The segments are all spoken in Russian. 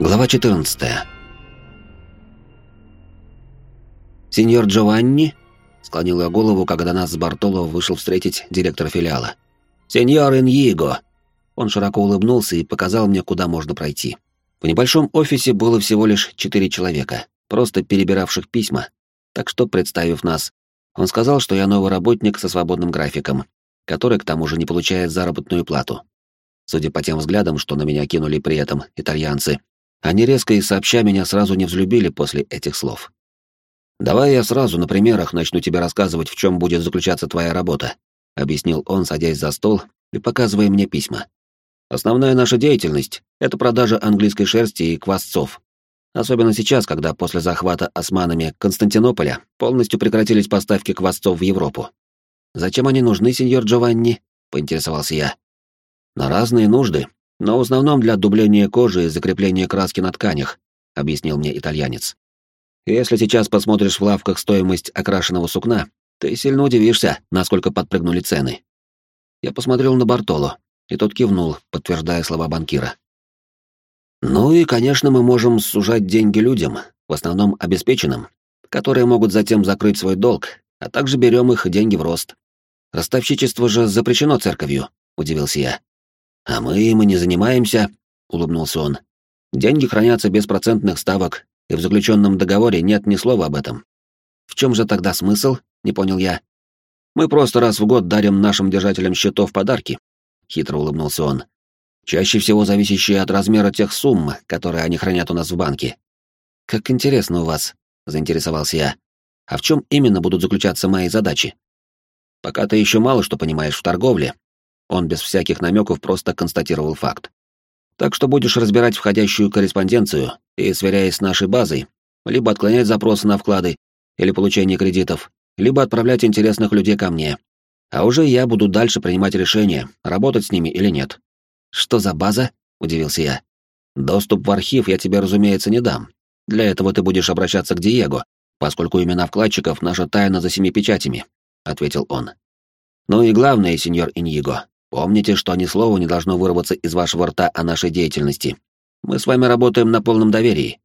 Глава 14. «Сеньор Джованни?» — склонил я голову, когда нас с Бартоло вышел встретить директор филиала. «Сеньор Иньиго!» Он широко улыбнулся и показал мне, куда можно пройти. В небольшом офисе было всего лишь четыре человека, просто перебиравших письма. Так что, представив нас, он сказал, что я новый работник со свободным графиком, который к тому же не получает заработную плату. Судя по тем взглядам, что на меня кинули при этом итальянцы, они резко и сообща меня сразу не взлюбили после этих слов. «Давай я сразу на примерах начну тебе рассказывать, в чем будет заключаться твоя работа», — объяснил он, садясь за стол и показывая мне письма. «Основная наша деятельность — это продажа английской шерсти и квасцов. Особенно сейчас, когда после захвата османами Константинополя полностью прекратились поставки квасцов в Европу. «Зачем они нужны, сеньор Джованни?» — поинтересовался я. «На разные нужды, но в основном для дубления кожи и закрепления краски на тканях», — объяснил мне итальянец. «Если сейчас посмотришь в лавках стоимость окрашенного сукна, ты сильно удивишься, насколько подпрыгнули цены». Я посмотрел на Бартоло, и тот кивнул, подтверждая слова банкира. «Ну и, конечно, мы можем сужать деньги людям, в основном обеспеченным, которые могут затем закрыть свой долг, а также берем их деньги в рост. Ростовщичество же запрещено церковью», — удивился я. «А мы им и не занимаемся», — улыбнулся он. «Деньги хранятся без процентных ставок, и в заключенном договоре нет ни слова об этом». «В чем же тогда смысл?» — не понял я. «Мы просто раз в год дарим нашим держателям счетов подарки», — хитро улыбнулся он. «Чаще всего зависящие от размера тех сумм, которые они хранят у нас в банке». «Как интересно у вас», — заинтересовался я. «А в чем именно будут заключаться мои задачи?» «Пока ты еще мало что понимаешь в торговле, он без всяких намеков просто констатировал факт. Так что будешь разбирать входящую корреспонденцию и, сверяясь с нашей базой, либо отклонять запросы на вклады или получение кредитов, либо отправлять интересных людей ко мне. А уже я буду дальше принимать решение, работать с ними или нет. Что за база? удивился я. Доступ в архив я тебе, разумеется, не дам. Для этого ты будешь обращаться к Диего, поскольку имена вкладчиков наша тайна за семи печатями, ответил он. Ну и главное, сеньор Иньего, Помните, что ни слова не должно вырваться из вашего рта о нашей деятельности. Мы с вами работаем на полном доверии.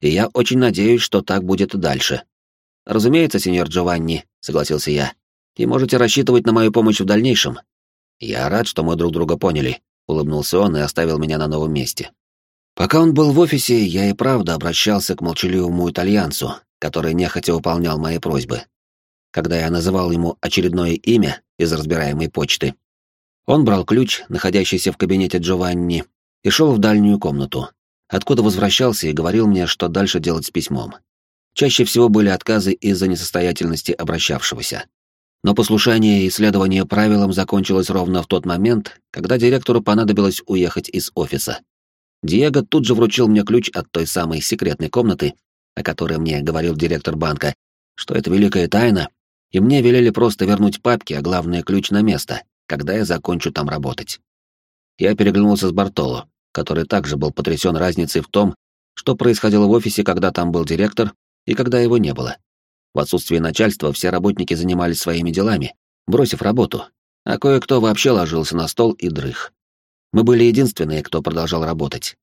И я очень надеюсь, что так будет и дальше. Разумеется, сеньор Джованни, согласился я. И можете рассчитывать на мою помощь в дальнейшем. Я рад, что мы друг друга поняли, улыбнулся он и оставил меня на новом месте. Пока он был в офисе, я и правда обращался к молчаливому итальянцу, который нехотя выполнял мои просьбы. Когда я называл ему очередное имя из разбираемой почты, он брал ключ, находящийся в кабинете Джованни, и шел в дальнюю комнату, откуда возвращался и говорил мне, что дальше делать с письмом. Чаще всего были отказы из-за несостоятельности обращавшегося. Но послушание и исследование правилам закончилось ровно в тот момент, когда директору понадобилось уехать из офиса. Диего тут же вручил мне ключ от той самой секретной комнаты, о которой мне говорил директор банка, что это великая тайна, и мне велели просто вернуть папки, а главное ключ на место, когда я закончу там работать. Я переглянулся с Бартоло, который также был потрясен разницей в том, что происходило в офисе, когда там был директор, и когда его не было. В отсутствие начальства все работники занимались своими делами, бросив работу, а кое-кто вообще ложился на стол и дрых. Мы были единственные, кто продолжал работать.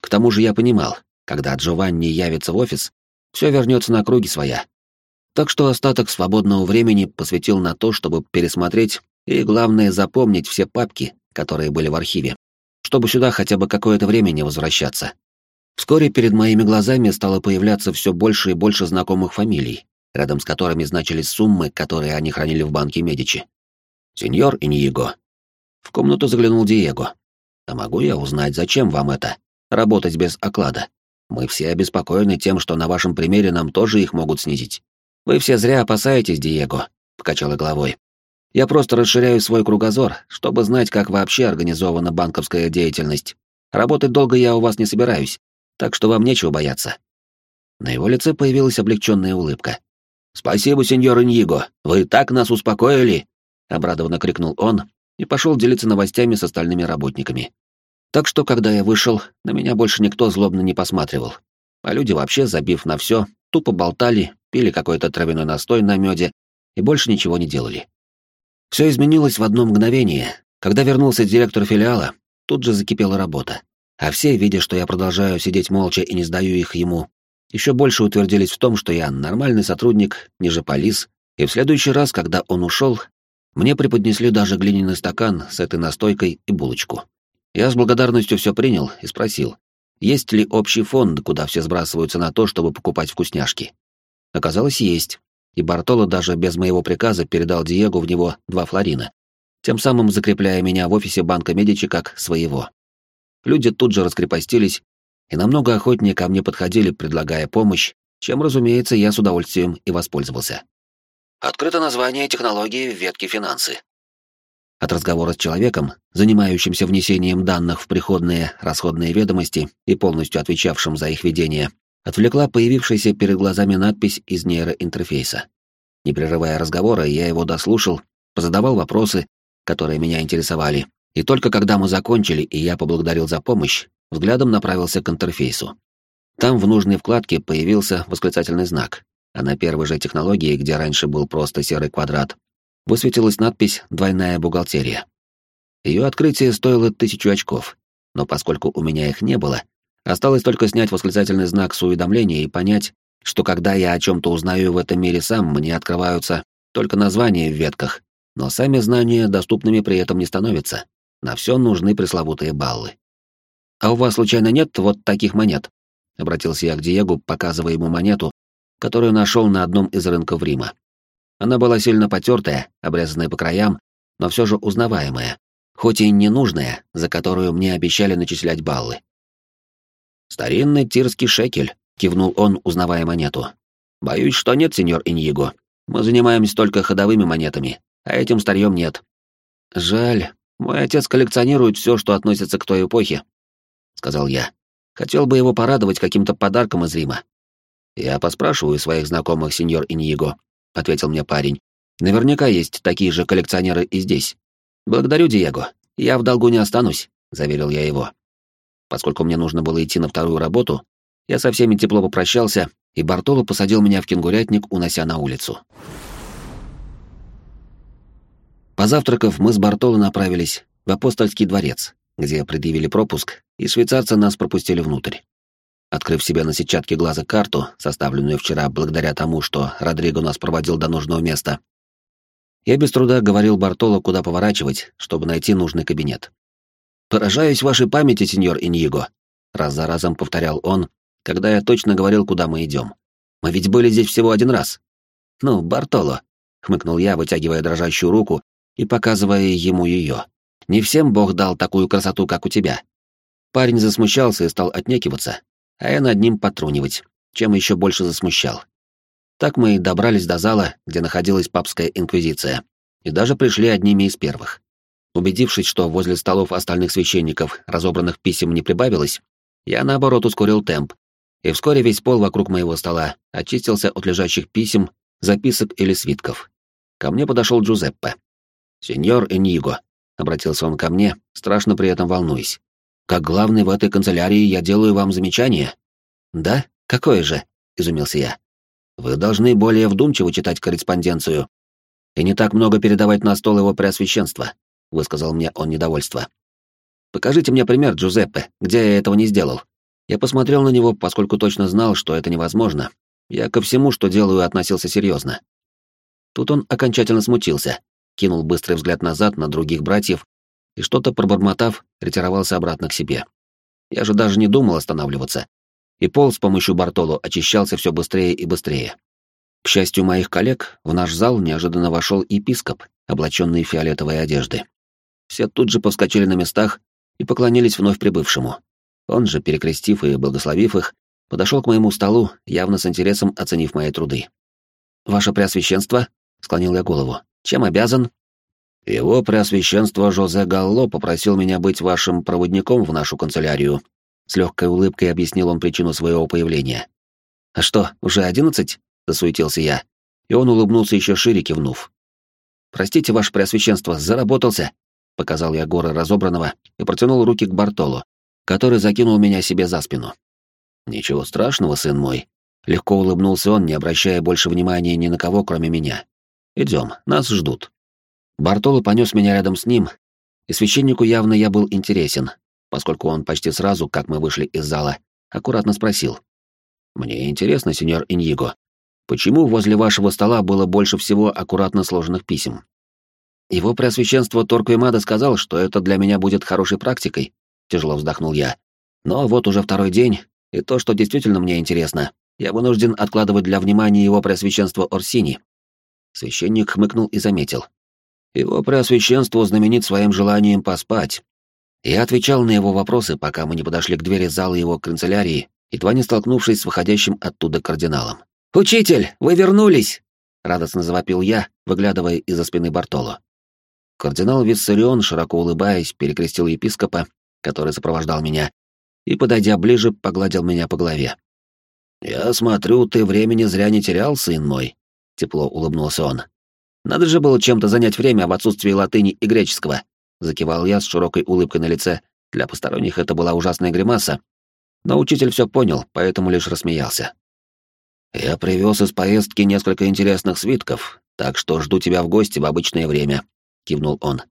К тому же я понимал, когда Джованни явится в офис, все вернется на круги своя. Так что остаток свободного времени посвятил на то, чтобы пересмотреть и, главное, запомнить все папки, которые были в архиве, чтобы сюда хотя бы какое-то время не возвращаться. Вскоре перед моими глазами стало появляться все больше и больше знакомых фамилий, рядом с которыми значились суммы, которые они хранили в банке Медичи. «Сеньор Иньего». В комнату заглянул Диего. «А могу я узнать, зачем вам это? Работать без оклада? Мы все обеспокоены тем, что на вашем примере нам тоже их могут снизить. Вы все зря опасаетесь, Диего», — покачала головой. Я просто расширяю свой кругозор, чтобы знать, как вообще организована банковская деятельность. Работать долго я у вас не собираюсь, так что вам нечего бояться». На его лице появилась облегченная улыбка. «Спасибо, сеньор Иньиго, вы так нас успокоили!» — обрадованно крикнул он и пошел делиться новостями с остальными работниками. Так что, когда я вышел, на меня больше никто злобно не посматривал. А люди вообще, забив на все, тупо болтали, пили какой-то травяной настой на меде и больше ничего не делали. Все изменилось в одно мгновение. Когда вернулся директор филиала, тут же закипела работа. А все, видя, что я продолжаю сидеть молча и не сдаю их ему, еще больше утвердились в том, что я нормальный сотрудник, ниже полис, и в следующий раз, когда он ушел, мне преподнесли даже глиняный стакан с этой настойкой и булочку. Я с благодарностью все принял и спросил, есть ли общий фонд, куда все сбрасываются на то, чтобы покупать вкусняшки. Оказалось, есть, и Бартоло даже без моего приказа передал Диего в него два флорина, тем самым закрепляя меня в офисе банка Медичи как своего. Люди тут же раскрепостились и намного охотнее ко мне подходили, предлагая помощь, чем, разумеется, я с удовольствием и воспользовался. Открыто название технологии в ветке финансы. От разговора с человеком, занимающимся внесением данных в приходные расходные ведомости и полностью отвечавшим за их ведение, отвлекла появившаяся перед глазами надпись из нейроинтерфейса. Не прерывая разговора, я его дослушал, позадавал вопросы, которые меня интересовали, и только когда мы закончили и я поблагодарил за помощь, взглядом направился к интерфейсу. Там в нужной вкладке появился восклицательный знак, а на первой же технологии, где раньше был просто серый квадрат, высветилась надпись «Двойная бухгалтерия». Ее открытие стоило тысячу очков, но поскольку у меня их не было, осталось только снять восклицательный знак с уведомления и понять, что когда я о чем-то узнаю в этом мире сам, мне открываются только названия в ветках, но сами знания доступными при этом не становятся. На все нужны пресловутые баллы. «А у вас, случайно, нет вот таких монет?» — обратился я к Диегу, показывая ему монету, которую нашел на одном из рынков Рима. Она была сильно потертая, обрезанная по краям, но все же узнаваемая, хоть и ненужная, за которую мне обещали начислять баллы. «Старинный тирский шекель», — кивнул он, узнавая монету. «Боюсь, что нет, сеньор Иньего. Мы занимаемся только ходовыми монетами, а этим старьем нет». «Жаль, мой отец коллекционирует все, что относится к той эпохе, сказал я. Хотел бы его порадовать каким-то подарком из Рима. Я поспрашиваю своих знакомых, сеньор Иньего, ответил мне парень. Наверняка есть такие же коллекционеры и здесь. Благодарю, Диего. Я в долгу не останусь, заверил я его. Поскольку мне нужно было идти на вторую работу, я со всеми тепло попрощался, и Бартоло посадил меня в кенгурятник, унося на улицу. Позавтракав, мы с Бартоло направились в апостольский дворец, где предъявили пропуск, и швейцарцы нас пропустили внутрь. Открыв себе на сетчатке глаза карту, составленную вчера благодаря тому, что Родриго нас проводил до нужного места, я без труда говорил Бартоло, куда поворачивать, чтобы найти нужный кабинет. «Поражаюсь вашей памяти, сеньор Иньего», — раз за разом повторял он, когда я точно говорил, куда мы идем. «Мы ведь были здесь всего один раз». «Ну, Бартоло», — хмыкнул я, вытягивая дрожащую руку и показывая ему ее. «Не всем Бог дал такую красоту, как у тебя». Парень засмущался и стал отнекиваться, а я над ним потрунивать, чем еще больше засмущал. Так мы и добрались до зала, где находилась папская инквизиция, и даже пришли одними из первых. Убедившись, что возле столов остальных священников разобранных писем не прибавилось, я, наоборот, ускорил темп, и вскоре весь пол вокруг моего стола очистился от лежащих писем, записок или свитков. Ко мне подошел Джузеппе. «Сеньор Эниго», — обратился он ко мне, страшно при этом волнуясь. «Как главный в этой канцелярии я делаю вам замечание». «Да? Какое же?» — изумился я. «Вы должны более вдумчиво читать корреспонденцию и не так много передавать на стол его преосвященства», — высказал мне он недовольство. «Покажите мне пример, Джузеппе, где я этого не сделал». Я посмотрел на него, поскольку точно знал, что это невозможно. Я ко всему, что делаю, относился серьезно. Тут он окончательно смутился, кинул быстрый взгляд назад на других братьев и, что-то пробормотав, ретировался обратно к себе. Я же даже не думал останавливаться. И пол с помощью Бартоло очищался все быстрее и быстрее. К счастью моих коллег, в наш зал неожиданно вошел епископ, облаченный в фиолетовые одежды. Все тут же повскочили на местах и поклонились вновь прибывшему. Он же, перекрестив и благословив их, подошел к моему столу, явно с интересом оценив мои труды. «Ваше Преосвященство?» — склонил я голову. Чем обязан? Его преосвященство Жозе Галло попросил меня быть вашим проводником в нашу канцелярию. С легкой улыбкой объяснил он причину своего появления. А что, уже одиннадцать? Засуетился я. И он улыбнулся еще шире, кивнув. Простите, ваше преосвященство, заработался. Показал я горы разобранного и протянул руки к Бартолу, который закинул меня себе за спину. Ничего страшного, сын мой. Легко улыбнулся он, не обращая больше внимания ни на кого, кроме меня. Идем, нас ждут. Бартоло понес меня рядом с ним, и священнику явно я был интересен, поскольку он почти сразу, как мы вышли из зала, аккуратно спросил. «Мне интересно, сеньор Иньего, почему возле вашего стола было больше всего аккуратно сложенных писем?» «Его Преосвященство Торквемада сказал, что это для меня будет хорошей практикой», — тяжело вздохнул я. «Но вот уже второй день, и то, что действительно мне интересно, я вынужден откладывать для внимания его Преосвященства Орсини». Священник хмыкнул и заметил. «Его Преосвященство знаменит своим желанием поспать, я отвечал на его вопросы, пока мы не подошли к двери зала его канцелярии, едва не столкнувшись с выходящим оттуда кардиналом. «Учитель, вы вернулись!» — радостно завопил я, выглядывая из-за спины Бартоло. Кардинал Виссарион, широко улыбаясь, перекрестил епископа, который сопровождал меня, и, подойдя ближе, погладил меня по голове. «Я смотрю, ты времени зря не терял, сын мой», — тепло улыбнулся он. «Надо же было чем-то занять время в отсутствии латыни и греческого», Закивал я с широкой улыбкой на лице. Для посторонних это была ужасная гримаса. Но учитель все понял, поэтому лишь рассмеялся. «Я привез из поездки несколько интересных свитков, так что жду тебя в гости в обычное время», — кивнул он.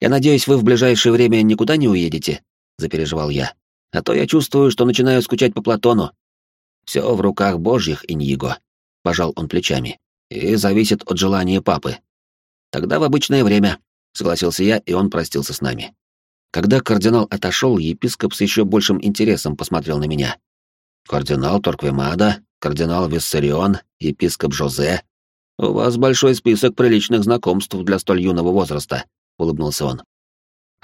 «Я надеюсь, вы в ближайшее время никуда не уедете?» — запереживал я. «А то я чувствую, что начинаю скучать по Платону». «Все в руках божьих, Иньего», — пожал он плечами, — «и зависит от желания папы». «Тогда в обычное время», согласился я, и он простился с нами. Когда кардинал отошел, епископ с еще большим интересом посмотрел на меня. «Кардинал Торквемада, кардинал Виссарион, епископ Жозе. У вас большой список приличных знакомств для столь юного возраста», — улыбнулся он.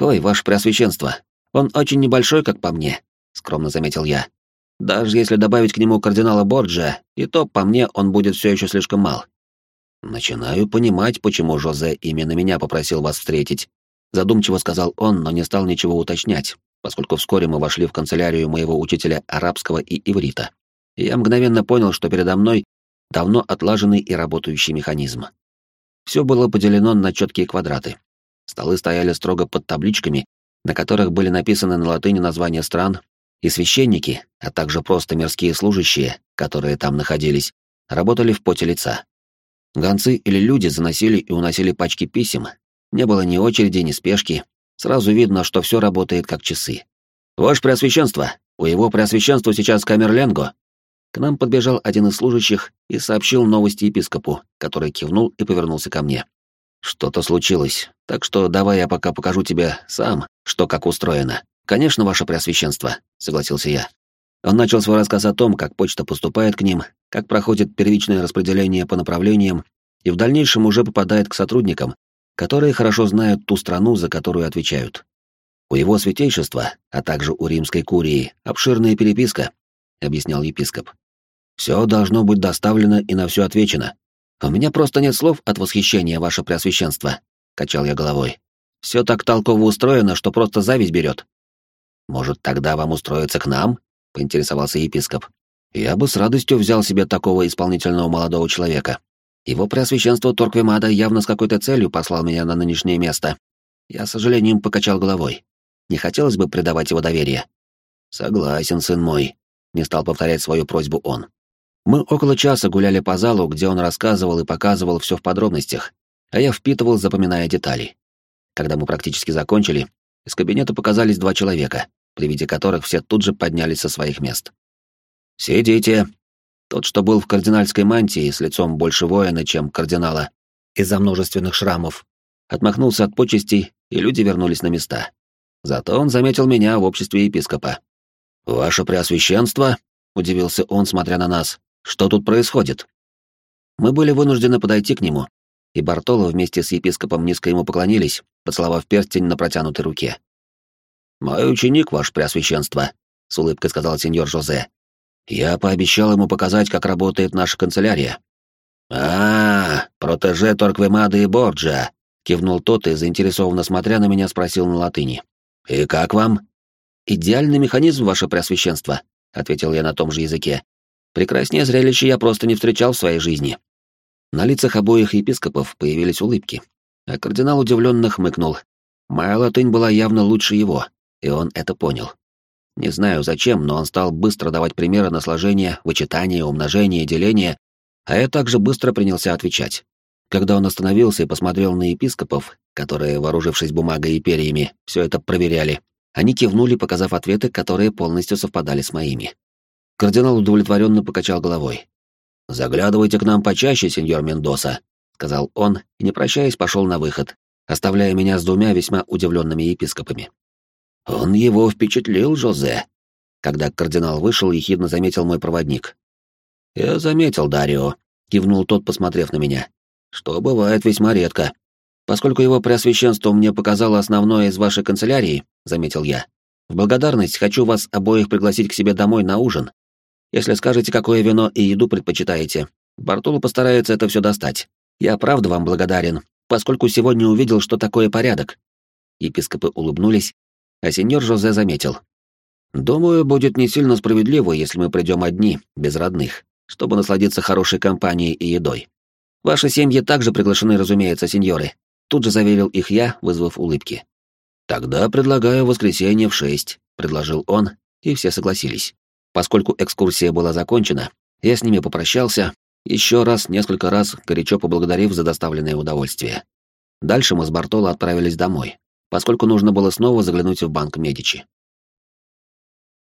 «Ой, ваше преосвященство, он очень небольшой, как по мне», — скромно заметил я. «Даже если добавить к нему кардинала Борджа, и то, по мне, он будет все еще слишком мал. «Начинаю понимать, почему Жозе именно меня попросил вас встретить», задумчиво сказал он, но не стал ничего уточнять, поскольку вскоре мы вошли в канцелярию моего учителя арабского и иврита. Я мгновенно понял, что передо мной давно отлаженный и работающий механизм. Все было поделено на четкие квадраты. Столы стояли строго под табличками, на которых были написаны на латыни названия стран, и священники, а также просто мирские служащие, которые там находились, работали в поте лица. Гонцы или люди заносили и уносили пачки писем. Не было ни очереди, ни спешки. Сразу видно, что все работает как часы. «Ваше Преосвященство! У его Преосвященства сейчас Камерленго!» К нам подбежал один из служащих и сообщил новости епископу, который кивнул и повернулся ко мне. «Что-то случилось, так что давай я пока покажу тебе сам, что как устроено. Конечно, ваше Преосвященство», — согласился я. Он начал свой рассказ о том, как почта поступает к ним, как проходит первичное распределение по направлениям и в дальнейшем уже попадает к сотрудникам, которые хорошо знают ту страну, за которую отвечают. У его святейшества, а также у римской курии, обширная переписка, объяснял епископ. Все должно быть доставлено и на все отвечено. У меня просто нет слов от восхищения, ваше преосвященство, качал я головой. Все так толково устроено, что просто зависть берет. Может, тогда вам устроиться к нам? поинтересовался епископ. Я бы с радостью взял себе такого исполнительного молодого человека. Его преосвященство Торквемада явно с какой-то целью послал меня на нынешнее место. Я с сожалением покачал головой. Не хотелось бы предавать его доверие. Согласен, сын мой, не стал повторять свою просьбу он. Мы около часа гуляли по залу, где он рассказывал и показывал все в подробностях, а я впитывал, запоминая детали. Когда мы практически закончили, из кабинета показались два человека при виде которых все тут же поднялись со своих мест. «Сидите!» Тот, что был в кардинальской мантии с лицом больше воина, чем кардинала, из-за множественных шрамов, отмахнулся от почестей, и люди вернулись на места. Зато он заметил меня в обществе епископа. «Ваше Преосвященство?» — удивился он, смотря на нас. «Что тут происходит?» Мы были вынуждены подойти к нему, и Бартоло вместе с епископом низко ему поклонились, поцеловав перстень на протянутой руке. «Мой ученик, ваше преосвященство», — с улыбкой сказал сеньор Жозе. «Я пообещал ему показать, как работает наша канцелярия». «А, -а протеже Торквемада и Борджа», — кивнул тот и, заинтересованно смотря на меня, спросил на латыни. «И как вам?» «Идеальный механизм, ваше преосвященство», — ответил я на том же языке. «Прекраснее зрелище я просто не встречал в своей жизни». На лицах обоих епископов появились улыбки, а кардинал удивленно хмыкнул. Моя латынь была явно лучше его, и он это понял. Не знаю зачем, но он стал быстро давать примеры на сложение, вычитание, умножение, деление, а я также быстро принялся отвечать. Когда он остановился и посмотрел на епископов, которые, вооружившись бумагой и перьями, все это проверяли, Они кивнули, показав ответы, которые полностью совпадали с моими. Кардинал удовлетворенно покачал головой. «Заглядывайте к нам почаще, сеньор Мендоса», — сказал он, и, не прощаясь, пошел на выход, оставляя меня с двумя весьма удивленными епископами. «Он его впечатлил, Жозе», — когда кардинал вышел, ехидно заметил мой проводник. «Я заметил, Дарио», — кивнул тот, посмотрев на меня, — «что бывает весьма редко. Поскольку его преосвященство мне показало основное из вашей канцелярии», — заметил я, — «в благодарность хочу вас обоих пригласить к себе домой на ужин. Если скажете, какое вино и еду предпочитаете, Бартолу постарается это все достать. Я правда вам благодарен, поскольку сегодня увидел, что такое порядок». Епископы улыбнулись, а сеньор Жозе заметил. «Думаю, будет не сильно справедливо, если мы придем одни, без родных чтобы насладиться хорошей компанией и едой. Ваши семьи также приглашены, разумеется, сеньоры. Тут же заверил их я, вызвав улыбки. Тогда предлагаю воскресенье в шесть, предложил он, и все согласились. Поскольку экскурсия была закончена, я с ними попрощался, еще раз, несколько раз, горячо поблагодарив за доставленное удовольствие. Дальше мы с Бартоло отправились домой, поскольку нужно было снова заглянуть в банк Медичи.